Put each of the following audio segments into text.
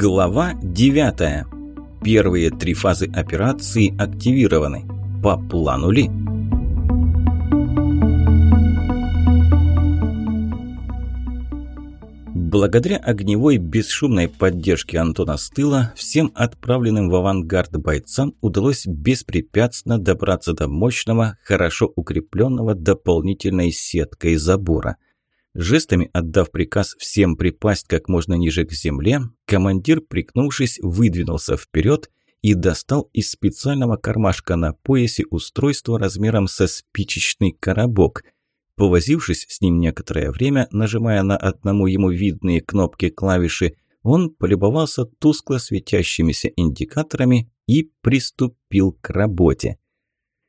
Глава 9. Первые три фазы операции активированы. По плану ли? Благодаря огневой бесшумной поддержке Антона с всем отправленным в авангард бойцам удалось беспрепятственно добраться до мощного, хорошо укрепленного дополнительной сеткой забора – Жестами отдав приказ всем припасть как можно ниже к земле, командир, пригнувшись, выдвинулся вперед и достал из специального кармашка на поясе устройство размером со спичечный коробок. Повозившись с ним некоторое время, нажимая на одному ему видные кнопки клавиши, он полюбовался тускло светящимися индикаторами и приступил к работе.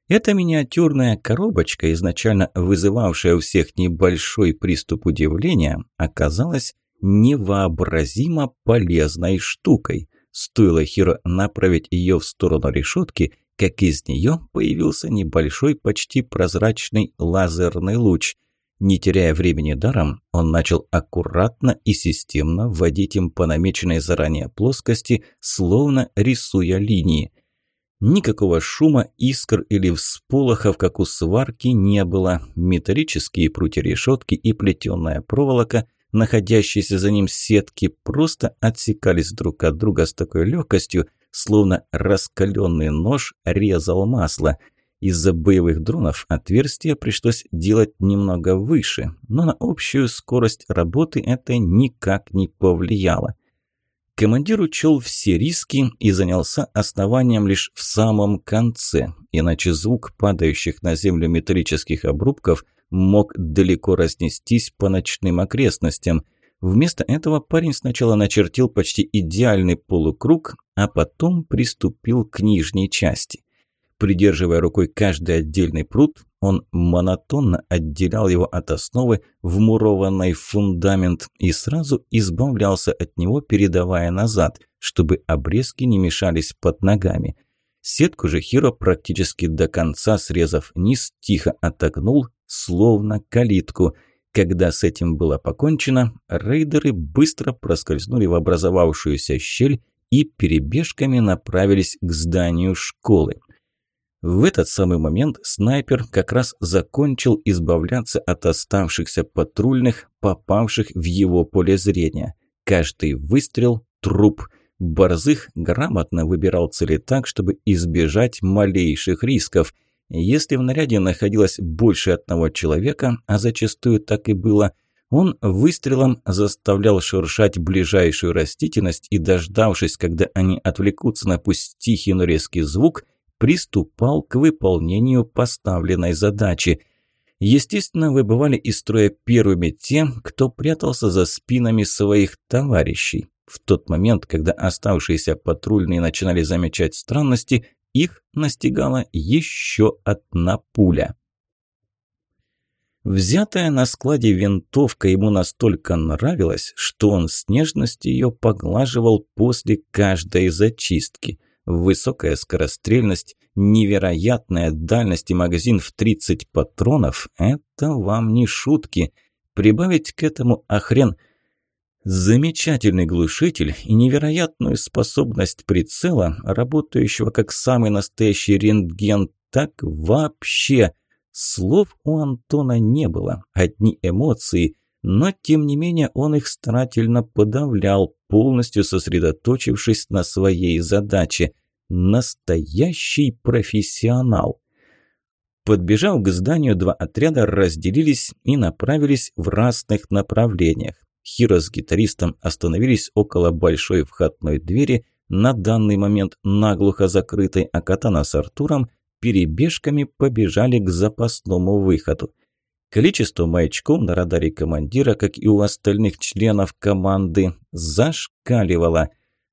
Эта миниатюрная коробочка, изначально вызывавшая у всех небольшой приступ удивления, оказалась невообразимо полезной штукой. Стоило Хиро направить ее в сторону решетки, как из нее появился небольшой, почти прозрачный лазерный луч. Не теряя времени даром, он начал аккуратно и системно вводить им по намеченной заранее плоскости, словно рисуя линии. Никакого шума, искр или всполохов, как у сварки, не было. Металлические прутья решетки и плетеная проволока, находящиеся за ним сетки, просто отсекались друг от друга с такой легкостью, словно раскаленный нож резал масло. Из-за боевых дронов отверстие пришлось делать немного выше, но на общую скорость работы это никак не повлияло. Командир учел все риски и занялся основанием лишь в самом конце, иначе звук падающих на землю металлических обрубков мог далеко разнестись по ночным окрестностям. Вместо этого парень сначала начертил почти идеальный полукруг, а потом приступил к нижней части. Придерживая рукой каждый отдельный пруд, он монотонно отделял его от основы, вмурованной в фундамент, и сразу избавлялся от него, передавая назад, чтобы обрезки не мешались под ногами. Сетку же Хиро практически до конца срезав низ, тихо отогнул, словно калитку. Когда с этим было покончено, рейдеры быстро проскользнули в образовавшуюся щель и перебежками направились к зданию школы. В этот самый момент снайпер как раз закончил избавляться от оставшихся патрульных, попавших в его поле зрения. Каждый выстрел – труп. Борзых грамотно выбирал цели так, чтобы избежать малейших рисков. Если в наряде находилось больше одного человека, а зачастую так и было – он выстрелом заставлял шуршать ближайшую растительность и, дождавшись, когда они отвлекутся на пусть тихий, но резкий звук, приступал к выполнению поставленной задачи. Естественно, выбывали из строя первыми те, кто прятался за спинами своих товарищей. В тот момент, когда оставшиеся патрульные начинали замечать странности, их настигала еще одна пуля. Взятая на складе винтовка ему настолько нравилась, что он с нежностью ее поглаживал после каждой зачистки – Высокая скорострельность, невероятная дальность и магазин в 30 патронов – это вам не шутки. Прибавить к этому охрен замечательный глушитель и невероятную способность прицела, работающего как самый настоящий рентген, так вообще. Слов у Антона не было, одни эмоции, но тем не менее он их старательно подавлял, полностью сосредоточившись на своей задаче. Настоящий профессионал. Подбежав к зданию, два отряда разделились и направились в разных направлениях. Хиро с гитаристом остановились около большой входной двери, на данный момент наглухо закрытой, а Катана с Артуром перебежками побежали к запасному выходу. Количество маячков на радаре командира, как и у остальных членов команды, зашкаливало.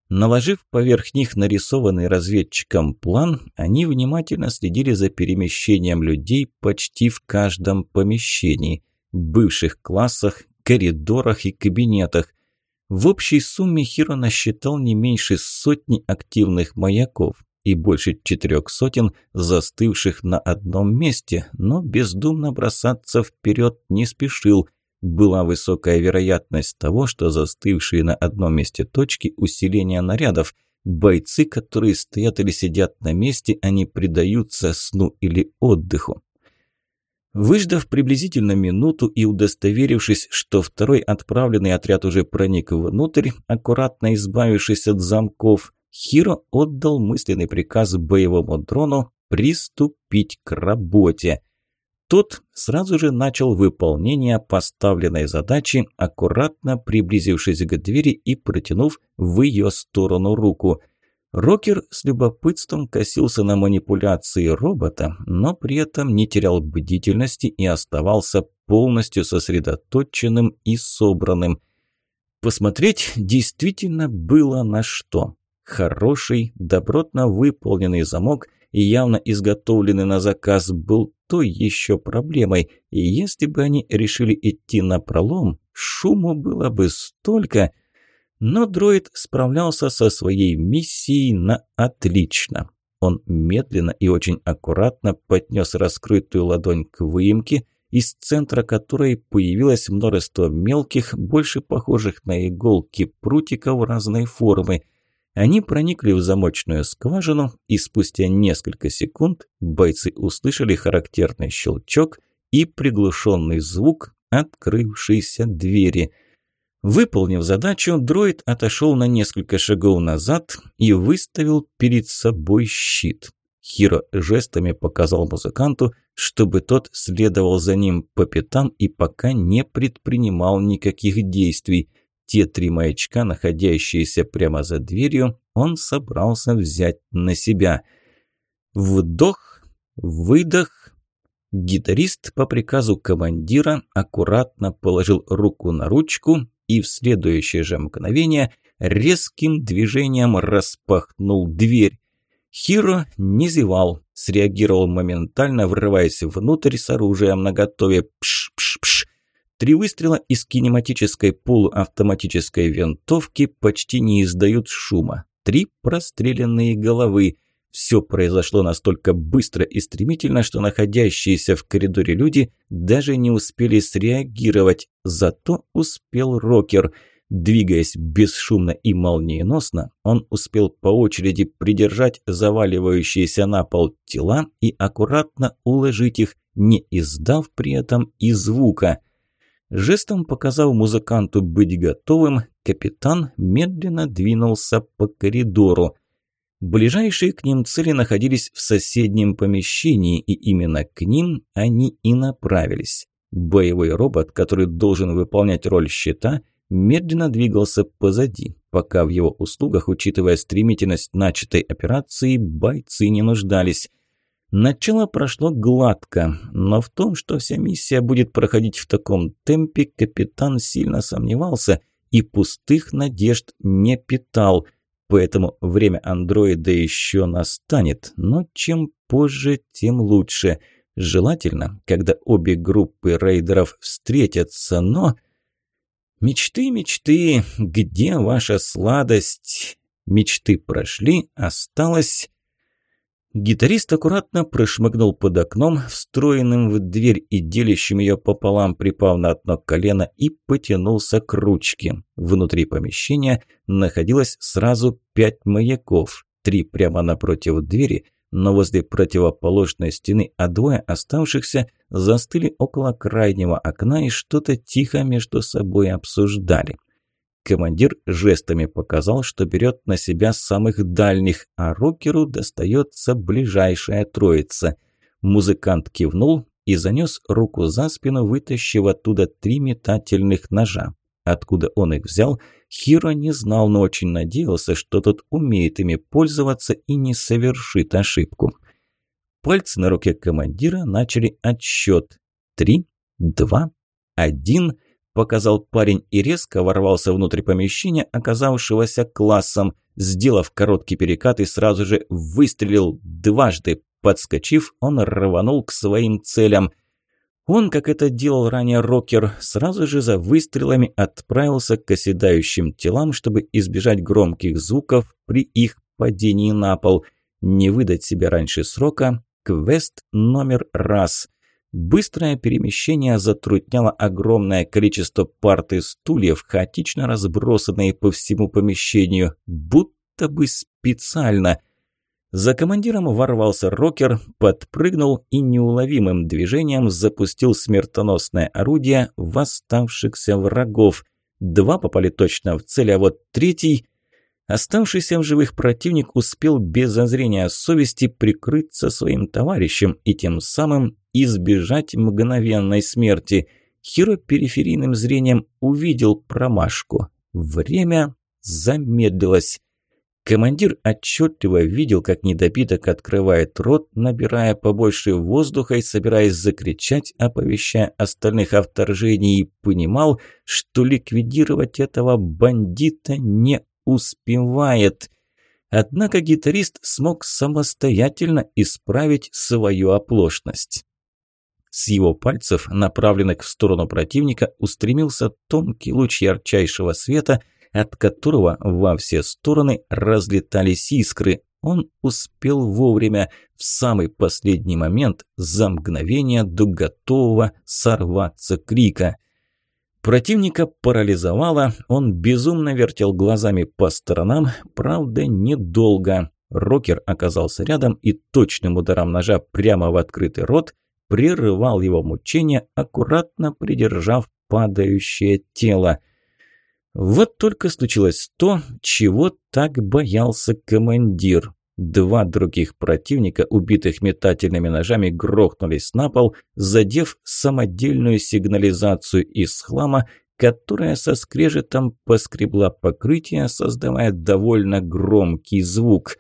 Наложив поверх них нарисованный разведчиком план, они внимательно следили за перемещением людей почти в каждом помещении, бывших классах, коридорах и кабинетах. В общей сумме Хиро насчитал не меньше сотни активных маяков и больше четырех сотен застывших на одном месте, но бездумно бросаться вперед не спешил. Была высокая вероятность того, что застывшие на одном месте точки усиления нарядов, бойцы, которые стоят или сидят на месте, они предаются сну или отдыху. Выждав приблизительно минуту и удостоверившись, что второй отправленный отряд уже проник внутрь, аккуратно избавившись от замков, Хиро отдал мысленный приказ боевому дрону приступить к работе. Тот сразу же начал выполнение поставленной задачи, аккуратно приблизившись к двери и протянув в ее сторону руку – Рокер с любопытством косился на манипуляции робота, но при этом не терял бдительности и оставался полностью сосредоточенным и собранным. Посмотреть действительно было на что. Хороший, добротно выполненный замок и явно изготовленный на заказ был той еще проблемой, и если бы они решили идти на пролом, шуму было бы столько – но дроид справлялся со своей миссией на отлично. Он медленно и очень аккуратно поднес раскрытую ладонь к выемке, из центра которой появилось множество мелких, больше похожих на иголки прутиков разной формы. Они проникли в замочную скважину, и спустя несколько секунд бойцы услышали характерный щелчок и приглушенный звук открывшейся двери – Выполнив задачу, дроид отошел на несколько шагов назад и выставил перед собой щит. Хиро жестами показал музыканту, чтобы тот следовал за ним по пятам и пока не предпринимал никаких действий. Те три маячка, находящиеся прямо за дверью, он собрался взять на себя. Вдох, выдох. Гитарист по приказу командира аккуратно положил руку на ручку и в следующее же мгновение резким движением распахнул дверь. Хиро не зевал, среагировал моментально, врываясь внутрь с оружием наготове. Пш-пш-пш. Три выстрела из кинематической полуавтоматической винтовки почти не издают шума. Три простреленные головы. Все произошло настолько быстро и стремительно, что находящиеся в коридоре люди даже не успели среагировать. Зато успел Рокер. Двигаясь бесшумно и молниеносно, он успел по очереди придержать заваливающиеся на пол тела и аккуратно уложить их, не издав при этом и звука. Жестом показав музыканту быть готовым, капитан медленно двинулся по коридору. Ближайшие к ним цели находились в соседнем помещении, и именно к ним они и направились. Боевой робот, который должен выполнять роль щита, медленно двигался позади, пока в его услугах, учитывая стремительность начатой операции, бойцы не нуждались. Начало прошло гладко, но в том, что вся миссия будет проходить в таком темпе, капитан сильно сомневался и пустых надежд не питал – Поэтому время андроида еще настанет, но чем позже, тем лучше. Желательно, когда обе группы рейдеров встретятся, но... Мечты, мечты, где ваша сладость? Мечты прошли, осталось... Гитарист аккуратно прошмыгнул под окном, встроенным в дверь и делящим ее пополам, припав на одно колено, и потянулся к ручке. Внутри помещения находилось сразу пять маяков, три прямо напротив двери, но возле противоположной стены, а двое оставшихся застыли около крайнего окна и что-то тихо между собой обсуждали. Командир жестами показал, что берет на себя самых дальних, а рокеру достается ближайшая троица. Музыкант кивнул и занес руку за спину, вытащив оттуда три метательных ножа. Откуда он их взял, Хиро не знал, но очень надеялся, что тот умеет ими пользоваться и не совершит ошибку. Пальцы на руке командира начали отсчет. Три, два, один – показал парень и резко ворвался внутрь помещения, оказавшегося классом. Сделав короткий перекат и сразу же выстрелил дважды. Подскочив, он рванул к своим целям. Он, как это делал ранее Рокер, сразу же за выстрелами отправился к оседающим телам, чтобы избежать громких звуков при их падении на пол. Не выдать себя раньше срока – квест номер раз – Быстрое перемещение затрудняло огромное количество парт и стульев, хаотично разбросанные по всему помещению, будто бы специально. За командиром ворвался рокер, подпрыгнул и неуловимым движением запустил смертоносное орудие в оставшихся врагов. Два попали точно в цель, а вот третий... Оставшийся в живых противник успел без зазрения совести прикрыться своим товарищем и тем самым избежать мгновенной смерти. Хиро периферийным зрением увидел промашку. Время замедлилось. Командир отчетливо видел, как недобиток открывает рот, набирая побольше воздуха и собираясь закричать, оповещая остальных о вторжении, и понимал, что ликвидировать этого бандита не успевает. Однако гитарист смог самостоятельно исправить свою оплошность. С его пальцев, направленных в сторону противника, устремился тонкий луч ярчайшего света, от которого во все стороны разлетались искры. Он успел вовремя, в самый последний момент, за мгновение до готового сорваться крика. Противника парализовало, он безумно вертел глазами по сторонам, правда, недолго. Рокер оказался рядом и точным ударом ножа прямо в открытый рот – прерывал его мучения, аккуратно придержав падающее тело. Вот только случилось то, чего так боялся командир. Два других противника, убитых метательными ножами, грохнулись на пол, задев самодельную сигнализацию из хлама, которая со скрежетом поскребла покрытие, создавая довольно громкий звук.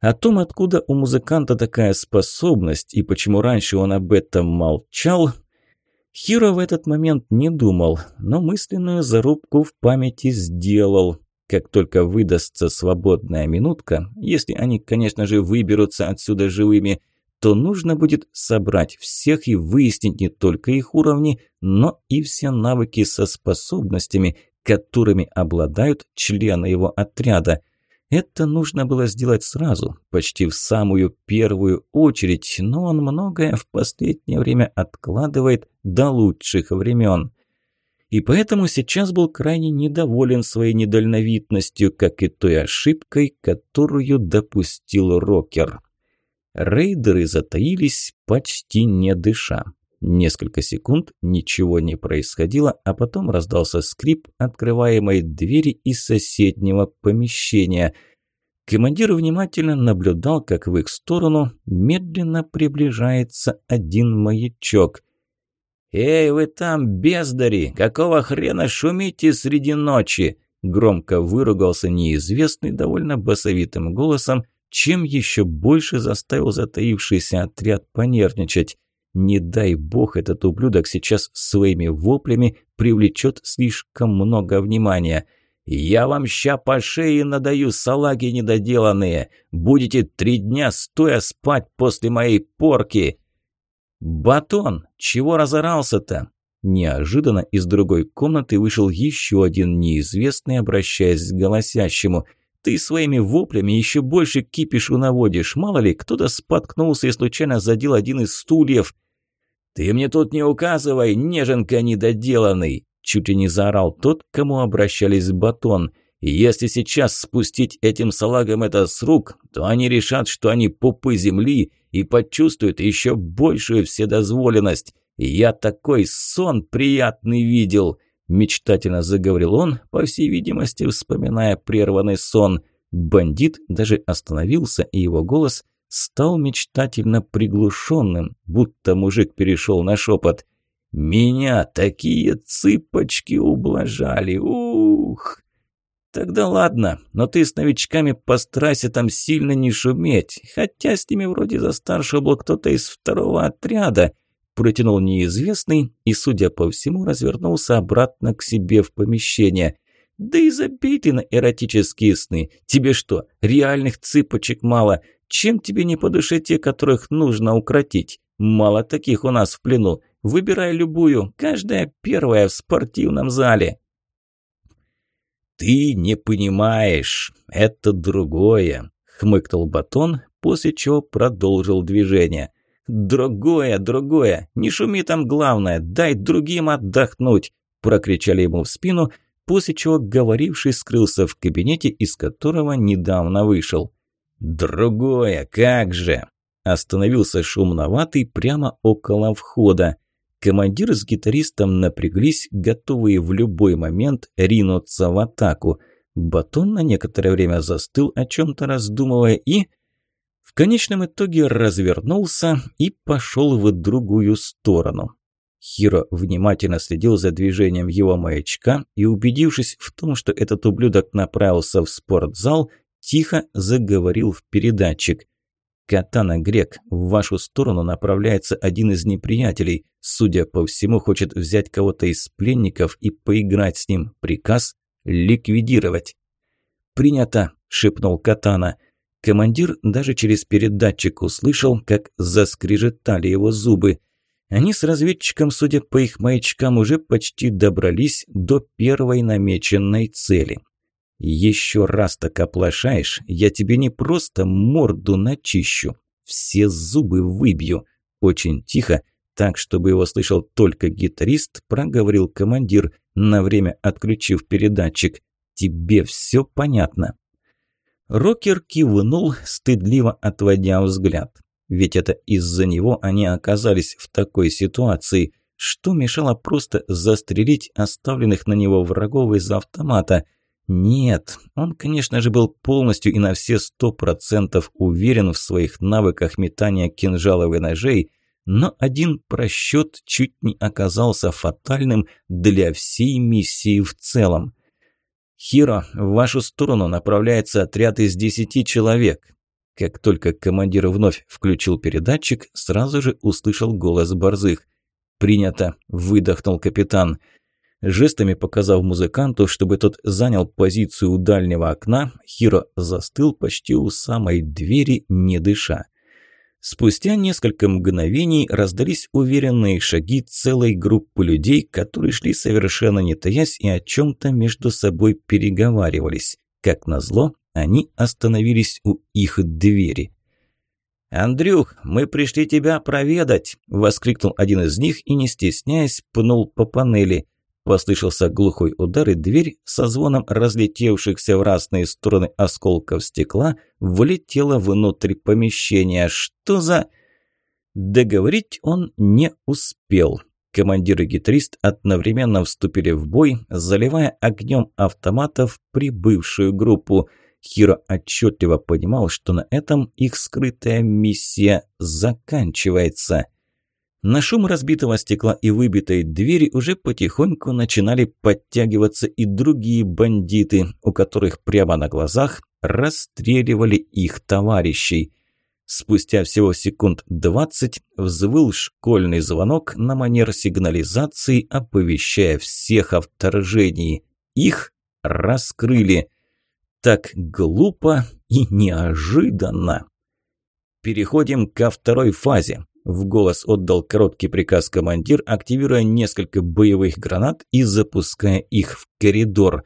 О том, откуда у музыканта такая способность и почему раньше он об этом молчал, Хиро в этот момент не думал, но мысленную зарубку в памяти сделал. Как только выдастся свободная минутка, если они, конечно же, выберутся отсюда живыми, то нужно будет собрать всех и выяснить не только их уровни, но и все навыки со способностями, которыми обладают члены его отряда – это нужно было сделать сразу, почти в самую первую очередь, но он многое в последнее время откладывает до лучших времен. И поэтому сейчас был крайне недоволен своей недальновидностью, как и той ошибкой, которую допустил Рокер. Рейдеры затаились, почти не дыша. Несколько секунд ничего не происходило, а потом раздался скрип открываемой двери из соседнего помещения. Командир внимательно наблюдал, как в их сторону медленно приближается один маячок. «Эй, вы там, бездари! Какого хрена шумите среди ночи?» Громко выругался неизвестный довольно басовитым голосом, чем еще больше заставил затаившийся отряд понервничать. Не дай бог этот ублюдок сейчас своими воплями привлечет слишком много внимания. «Я вам ща по шее надаю, салаги недоделанные! Будете три дня стоя спать после моей порки!» «Батон, чего разорался-то?» Неожиданно из другой комнаты вышел еще один неизвестный, обращаясь к голосящему. «Ты своими воплями еще больше кипишу наводишь. Мало ли, кто-то споткнулся и случайно задел один из стульев. «Ты мне тут не указывай, неженка недоделанный!» Чуть ли не заорал тот, к кому обращались батон. «Если сейчас спустить этим салагам это с рук, то они решат, что они пупы земли и почувствуют еще большую вседозволенность. Я такой сон приятный видел!» Мечтательно заговорил он, по всей видимости, вспоминая прерванный сон. Бандит даже остановился, и его голос стал мечтательно приглушенным, будто мужик перешел на шепот. «Меня такие цыпочки ублажали! Ух!» «Тогда ладно, но ты с новичками постарайся там сильно не шуметь, хотя с ними вроде за старшего был кто-то из второго отряда», протянул неизвестный и, судя по всему, развернулся обратно к себе в помещение. «Да и забей ты на эротические сны. Тебе что, реальных цыпочек мало? Чем тебе не по душе те, которых нужно укротить? Мало таких у нас в плену. Выбирай любую, каждая первая в спортивном зале. Ты не понимаешь, это другое, хмыкнул Батон, после чего продолжил движение. «Другое, другое! Не шуми там главное! Дай другим отдохнуть!» – прокричали ему в спину, после чего говоривший скрылся в кабинете, из которого недавно вышел. «Другое, как же!» Остановился шумноватый прямо около входа. Командир с гитаристом напряглись, готовые в любой момент ринуться в атаку. Батон на некоторое время застыл, о чем-то раздумывая, и... В конечном итоге развернулся и пошел в другую сторону. Хиро внимательно следил за движением его маячка и, убедившись в том, что этот ублюдок направился в спортзал, тихо заговорил в передатчик. «Катана Грек, в вашу сторону направляется один из неприятелей. Судя по всему, хочет взять кого-то из пленников и поиграть с ним. Приказ – ликвидировать». «Принято», – шепнул Катана. Командир даже через передатчик услышал, как заскрежетали его зубы. Они с разведчиком, судя по их маячкам, уже почти добрались до первой намеченной цели. Еще раз так оплошаешь, я тебе не просто морду начищу, все зубы выбью. Очень тихо, так, чтобы его слышал только гитарист, проговорил командир, на время отключив передатчик. Тебе все понятно? Рокер кивнул, стыдливо отводя взгляд. Ведь это из-за него они оказались в такой ситуации. Что мешало просто застрелить оставленных на него врагов из автомата? Нет, он, конечно же, был полностью и на все сто процентов уверен в своих навыках метания кинжалов и ножей, но один просчет чуть не оказался фатальным для всей миссии в целом. «Хиро, в вашу сторону направляется отряд из десяти человек». Как только командир вновь включил передатчик, сразу же услышал голос борзых. «Принято», – выдохнул капитан. «Капитан». Жестами показав музыканту, чтобы тот занял позицию у дальнего окна, Хиро застыл почти у самой двери, не дыша. Спустя несколько мгновений раздались уверенные шаги целой группы людей, которые шли совершенно не таясь и о чем-то между собой переговаривались. Как назло, они остановились у их двери. «Андрюх, мы пришли тебя проведать!» – воскликнул один из них и, не стесняясь, пнул по панели. Послышался глухой удар, и дверь со звоном разлетевшихся в разные стороны осколков стекла влетела внутрь помещения. Что за... Договорить он не успел. Командир и гитарист одновременно вступили в бой, заливая огнем автоматов прибывшую группу. Хиро отчетливо понимал, что на этом их скрытая миссия заканчивается. На шум разбитого стекла и выбитой двери уже потихоньку начинали подтягиваться и другие бандиты, у которых прямо на глазах расстреливали их товарищей. Спустя всего секунд двадцать взвыл школьный звонок на манер сигнализации, оповещая всех о вторжении. Их раскрыли. Так глупо и неожиданно. Переходим ко второй фазе. В голос отдал короткий приказ командир, активируя несколько боевых гранат и запуская их в коридор.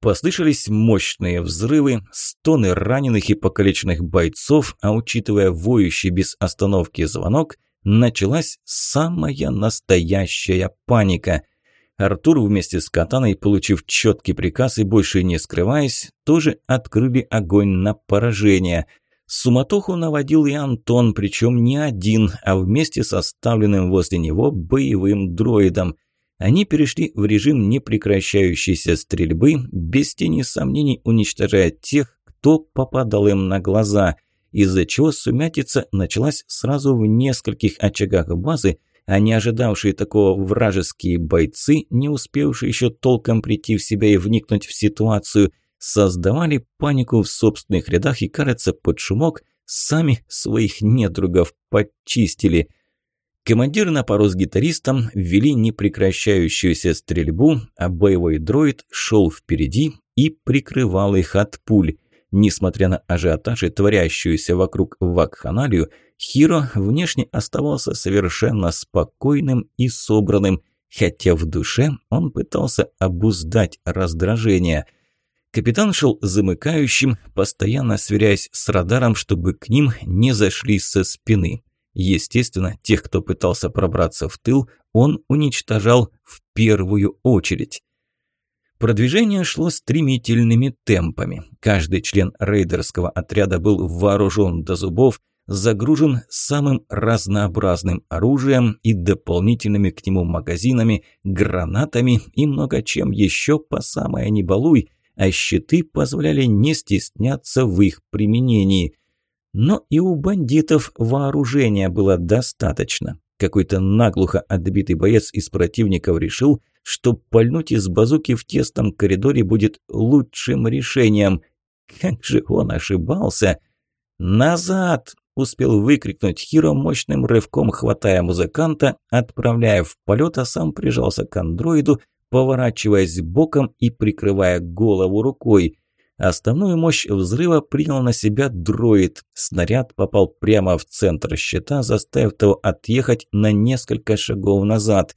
Послышались мощные взрывы, стоны раненых и покалеченных бойцов, а учитывая воющий без остановки звонок, началась самая настоящая паника. Артур вместе с Катаной, получив четкий приказ и больше не скрываясь, тоже открыли огонь на поражение – Суматоху наводил и Антон, причем не один, а вместе с оставленным возле него боевым дроидом. Они перешли в режим непрекращающейся стрельбы, без тени сомнений уничтожая тех, кто попадал им на глаза, из-за чего сумятица началась сразу в нескольких очагах базы, а не ожидавшие такого вражеские бойцы, не успевшие еще толком прийти в себя и вникнуть в ситуацию – создавали панику в собственных рядах и, кажется, под шумок сами своих недругов подчистили. Командир на пару с гитаристом вели непрекращающуюся стрельбу, а боевой дроид шел впереди и прикрывал их от пуль. Несмотря на ажиотаж и творящуюся вокруг вакханалию, Хиро внешне оставался совершенно спокойным и собранным, хотя в душе он пытался обуздать раздражение – Капитан шел замыкающим, постоянно сверяясь с радаром, чтобы к ним не зашли со спины. Естественно, тех, кто пытался пробраться в тыл, он уничтожал в первую очередь. Продвижение шло стремительными темпами. Каждый член рейдерского отряда был вооружен до зубов, загружен самым разнообразным оружием и дополнительными к нему магазинами, гранатами и много чем еще по самое не балуй, а щиты позволяли не стесняться в их применении. Но и у бандитов вооружения было достаточно. Какой-то наглухо отбитый боец из противников решил, что пальнуть из базуки в тесном коридоре будет лучшим решением. Как же он ошибался! «Назад!» – успел выкрикнуть Хиро мощным рывком, хватая музыканта, отправляя в полет, а сам прижался к андроиду, поворачиваясь боком и прикрывая голову рукой. Основную мощь взрыва принял на себя дроид. Снаряд попал прямо в центр щита, заставив того отъехать на несколько шагов назад.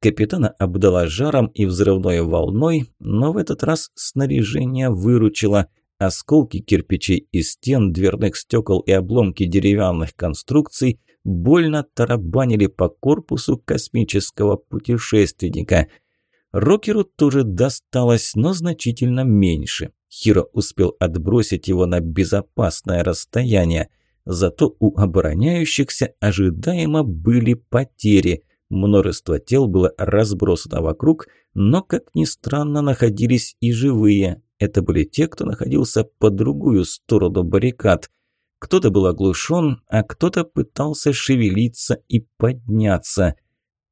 Капитана обдала жаром и взрывной волной, но в этот раз снаряжение выручило. Осколки кирпичей и стен, дверных стекол и обломки деревянных конструкций больно тарабанили по корпусу космического путешественника. Рокеру тоже досталось, но значительно меньше. Хиро успел отбросить его на безопасное расстояние. Зато у обороняющихся ожидаемо были потери. Множество тел было разбросано вокруг, но, как ни странно, находились и живые. Это были те, кто находился по другую сторону баррикад. Кто-то был оглушен, а кто-то пытался шевелиться и подняться –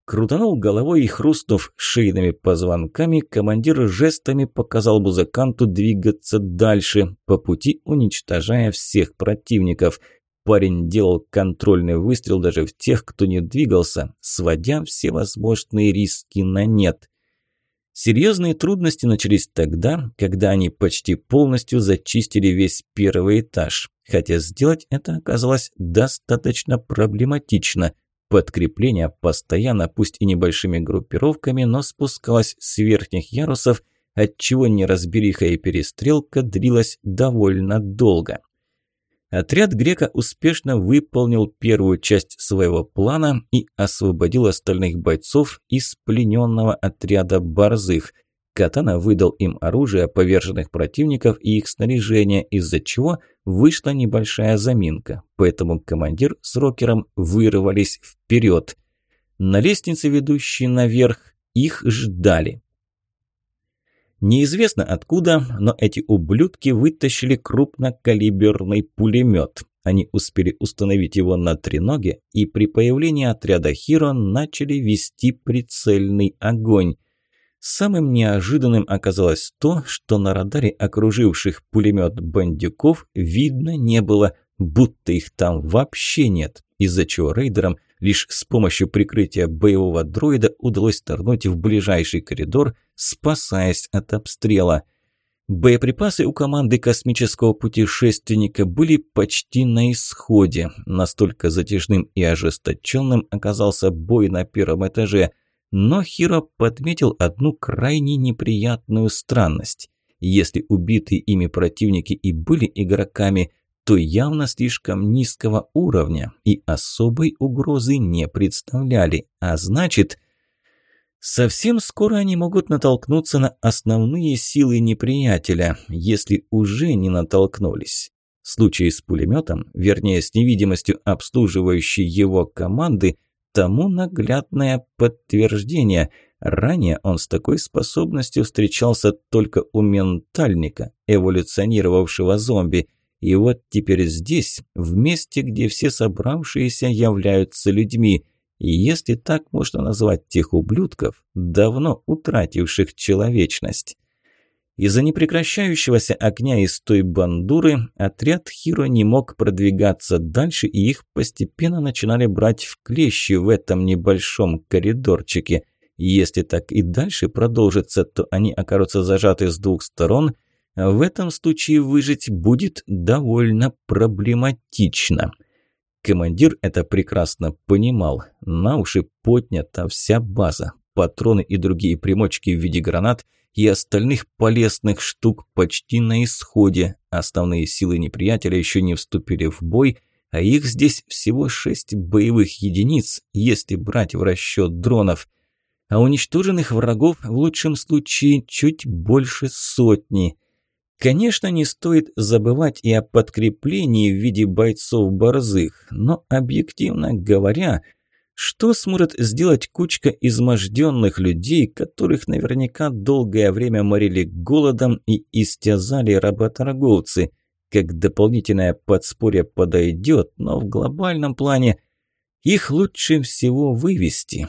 Крутанул головой и, хрустнув шейными позвонками, командир жестами показал музыканту двигаться дальше, по пути уничтожая всех противников. Парень делал контрольный выстрел даже в тех, кто не двигался, сводя все возможные риски на нет. Серьезные трудности начались тогда, когда они почти полностью зачистили весь первый этаж, хотя сделать это оказалось достаточно проблематично – Подкрепление постоянно, пусть и небольшими группировками, но спускалось с верхних ярусов, отчего неразбериха и перестрелка длилась довольно долго. Отряд Грека успешно выполнил первую часть своего плана и освободил остальных бойцов из плененного отряда борзых. Катана выдал им оружие поверженных противников и их снаряжение, из-за чего вышла небольшая заминка, поэтому командир с рокером вырвались вперед. На лестнице, ведущей наверх, их ждали. Неизвестно откуда, но эти ублюдки вытащили крупнокалиберный пулемет. Они успели установить его на треноге и при появлении отряда Хиро начали вести прицельный огонь. Самым неожиданным оказалось то, что на радаре окруживших пулемет бандюков видно не было, будто их там вообще нет, из-за чего рейдерам лишь с помощью прикрытия боевого дроида удалось торнуть в ближайший коридор, спасаясь от обстрела. Боеприпасы у команды космического путешественника были почти на исходе. Настолько затяжным и ожесточенным оказался бой на первом этаже – но Хиро подметил одну крайне неприятную странность. Если убитые ими противники и были игроками, то явно слишком низкого уровня и особой угрозы не представляли. А значит, совсем скоро они могут натолкнуться на основные силы неприятеля, если уже не натолкнулись. В случае с пулеметом, вернее с невидимостью обслуживающей его команды, тому наглядное подтверждение. Ранее он с такой способностью встречался только у ментальника, эволюционировавшего зомби. И вот теперь здесь, в месте, где все собравшиеся являются людьми, и если так можно назвать тех ублюдков, давно утративших человечность. Из-за непрекращающегося огня из той бандуры отряд Хиро не мог продвигаться дальше, и их постепенно начинали брать в клещи в этом небольшом коридорчике. Если так и дальше продолжится, то они окажутся зажаты с двух сторон. В этом случае выжить будет довольно проблематично. Командир это прекрасно понимал. На уши поднята вся база. Патроны и другие примочки в виде гранат – и остальных полезных штук почти на исходе. Основные силы неприятеля еще не вступили в бой, а их здесь всего шесть боевых единиц, если брать в расчет дронов. А уничтоженных врагов в лучшем случае чуть больше сотни. Конечно, не стоит забывать и о подкреплении в виде бойцов борзых, но объективно говоря, что сможет сделать кучка изможденных людей, которых наверняка долгое время морили голодом и истязали работорговцы? Как дополнительное подспорье подойдет, но в глобальном плане их лучше всего вывести.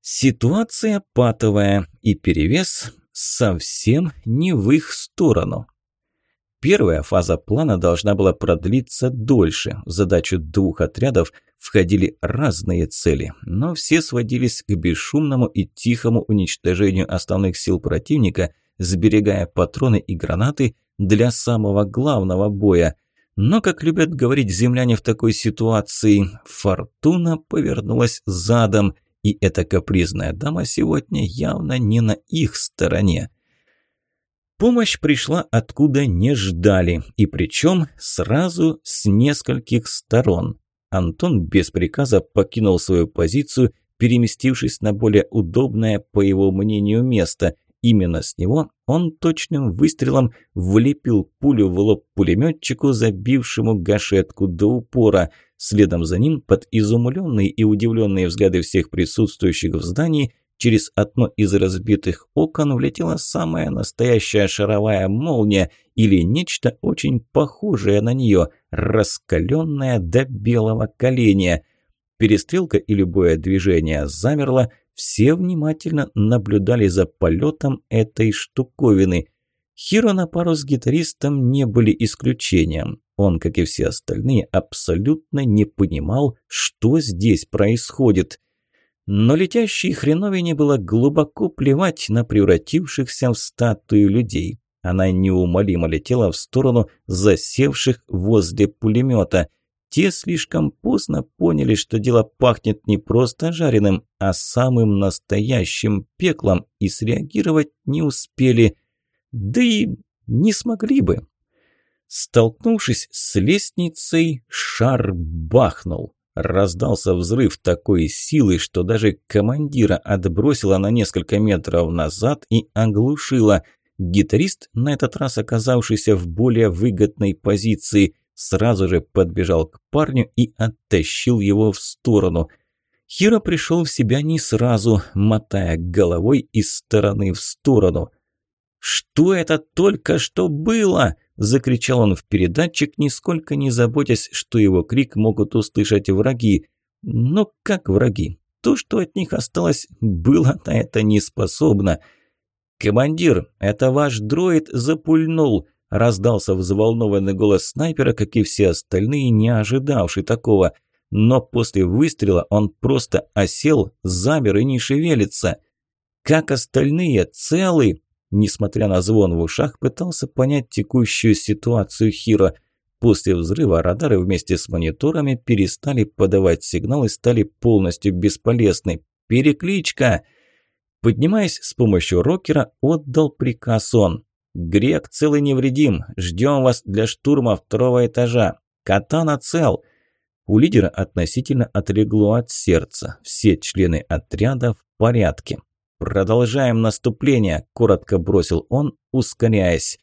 Ситуация патовая, и перевес совсем не в их сторону. Первая фаза плана должна была продлиться дольше. В задачу двух отрядов входили разные цели, но все сводились к бесшумному и тихому уничтожению основных сил противника, сберегая патроны и гранаты для самого главного боя. Но, как любят говорить земляне в такой ситуации, фортуна повернулась задом, и эта капризная дама сегодня явно не на их стороне. Помощь пришла откуда не ждали, и причем сразу с нескольких сторон. Антон без приказа покинул свою позицию, переместившись на более удобное, по его мнению, место. Именно с него он точным выстрелом влепил пулю в лоб пулеметчику, забившему гашетку до упора. Следом за ним, под изумленные и удивленные взгляды всех присутствующих в здании, Через одно из разбитых окон влетела самая настоящая шаровая молния или нечто очень похожее на нее, раскаленное до белого коленя. Перестрелка и любое движение замерло, все внимательно наблюдали за полетом этой штуковины. Хиро на пару с гитаристом не были исключением. Он, как и все остальные, абсолютно не понимал, что здесь происходит. Но летящей хреновине было глубоко плевать на превратившихся в статую людей. Она неумолимо летела в сторону засевших возле пулемета. Те слишком поздно поняли, что дело пахнет не просто жареным, а самым настоящим пеклом, и среагировать не успели. Да и не смогли бы. Столкнувшись с лестницей, шар бахнул. Раздался взрыв такой силы, что даже командира отбросило на несколько метров назад и оглушило. Гитарист, на этот раз оказавшийся в более выгодной позиции, сразу же подбежал к парню и оттащил его в сторону. Хиро пришел в себя не сразу, мотая головой из стороны в сторону. «Что это только что было?» Закричал он в передатчик, нисколько не заботясь, что его крик могут услышать враги. Но как враги? То, что от них осталось, было на это не способно. «Командир, это ваш дроид запульнул!» Раздался взволнованный голос снайпера, как и все остальные, не ожидавший такого. Но после выстрела он просто осел, замер и не шевелится. «Как остальные? Целы?» Несмотря на звон в ушах, пытался понять текущую ситуацию Хиро. После взрыва радары вместе с мониторами перестали подавать сигналы и стали полностью бесполезны. «Перекличка!» Поднимаясь с помощью рокера, отдал приказ он. «Грек целый невредим. Ждем вас для штурма второго этажа. Катана цел». У лидера относительно отлегло от сердца. Все члены отряда в порядке. «Продолжаем наступление», – коротко бросил он, ускоряясь.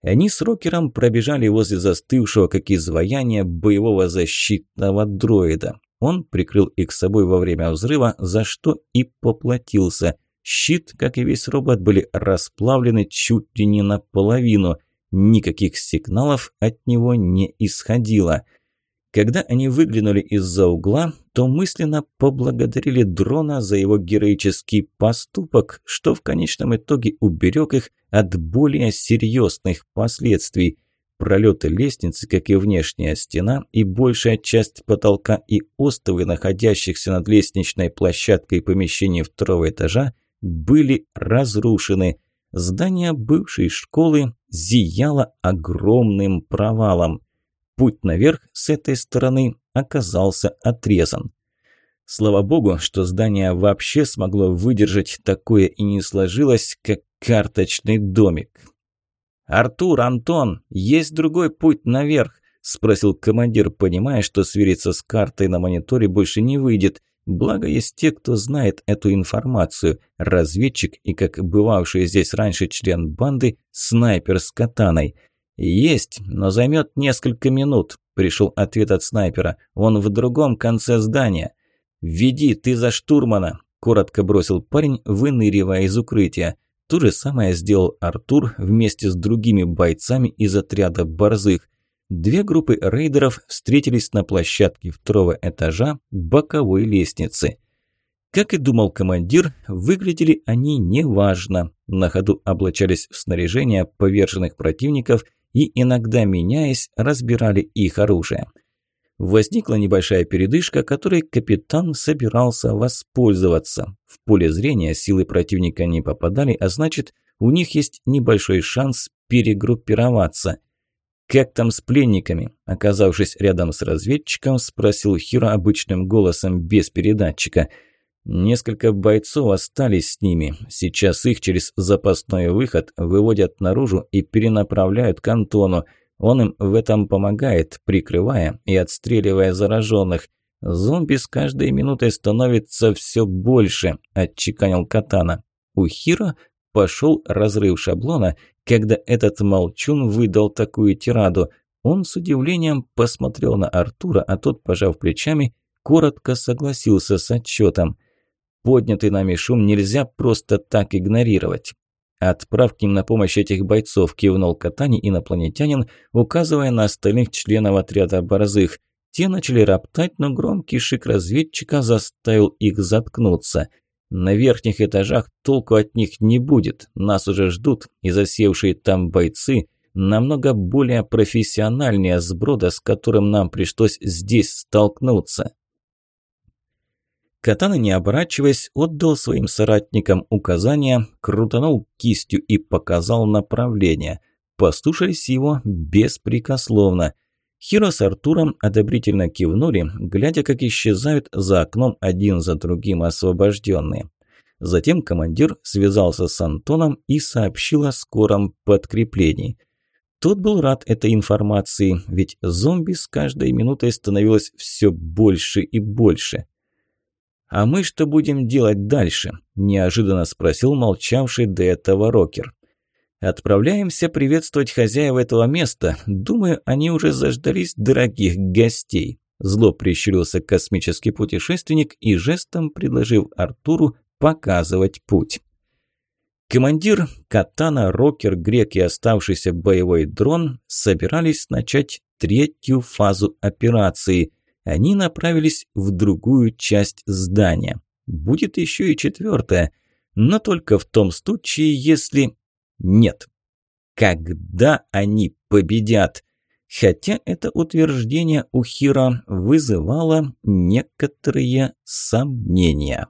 Они с Рокером пробежали возле застывшего, как изваяние, боевого защитного дроида. Он прикрыл их собой во время взрыва, за что и поплатился. Щит, как и весь робот, были расплавлены чуть ли не наполовину. Никаких сигналов от него не исходило – когда они выглянули из-за угла, то мысленно поблагодарили дрона за его героический поступок, что в конечном итоге уберег их от более серьезных последствий. Пролеты лестницы, как и внешняя стена, и большая часть потолка и остовы, находящихся над лестничной площадкой помещений второго этажа, были разрушены. Здание бывшей школы зияло огромным провалом. Путь наверх с этой стороны оказался отрезан. Слава богу, что здание вообще смогло выдержать такое и не сложилось, как карточный домик. «Артур, Антон, есть другой путь наверх!» – спросил командир, понимая, что свериться с картой на мониторе больше не выйдет. Благо есть те, кто знает эту информацию. Разведчик и, как бывавший здесь раньше член банды, снайпер с катаной. «Есть, но займет несколько минут», – пришел ответ от снайпера. «Он в другом конце здания». «Веди, ты за штурмана», – коротко бросил парень, выныривая из укрытия. То же самое сделал Артур вместе с другими бойцами из отряда «Борзых». Две группы рейдеров встретились на площадке второго этажа боковой лестницы. Как и думал командир, выглядели они неважно. На ходу облачались в снаряжение поверженных противников и, иногда меняясь, разбирали их оружие. Возникла небольшая передышка, которой капитан собирался воспользоваться. В поле зрения силы противника не попадали, а значит, у них есть небольшой шанс перегруппироваться – «Как там с пленниками?» Оказавшись рядом с разведчиком, спросил Хиро обычным голосом без передатчика. «Несколько бойцов остались с ними. Сейчас их через запасной выход выводят наружу и перенаправляют к Антону. Он им в этом помогает, прикрывая и отстреливая зараженных. Зомби с каждой минутой становится все больше», – отчеканил Катана. У Хиро пошел разрыв шаблона, когда этот молчун выдал такую тираду. Он с удивлением посмотрел на Артура, а тот, пожав плечами, коротко согласился с отчетом. Поднятый нами шум нельзя просто так игнорировать. «Отправь к ним на помощь этих бойцов», – кивнул Катани инопланетянин, указывая на остальных членов отряда борзых. Те начали роптать, но громкий шик разведчика заставил их заткнуться – на верхних этажах толку от них не будет. Нас уже ждут, и засевшие там бойцы намного более профессиональнее сброда, с которым нам пришлось здесь столкнуться. Катана, не оборачиваясь, отдал своим соратникам указания, крутанул кистью и показал направление. Послушались его беспрекословно. Хиро с Артуром одобрительно кивнули, глядя, как исчезают за окном один за другим освобожденные. Затем командир связался с Антоном и сообщил о скором подкреплении. Тот был рад этой информации, ведь зомби с каждой минутой становилось все больше и больше. «А мы что будем делать дальше?» – неожиданно спросил молчавший до этого рокер. Отправляемся приветствовать хозяев этого места. Думаю, они уже заждались дорогих гостей. Зло прищурился космический путешественник и жестом предложив Артуру показывать путь. Командир, Катана, Рокер, Грек и оставшийся боевой дрон собирались начать третью фазу операции. Они направились в другую часть здания. Будет еще и четвертая, но только в том случае, если нет. Когда они победят? Хотя это утверждение у Хира вызывало некоторые сомнения.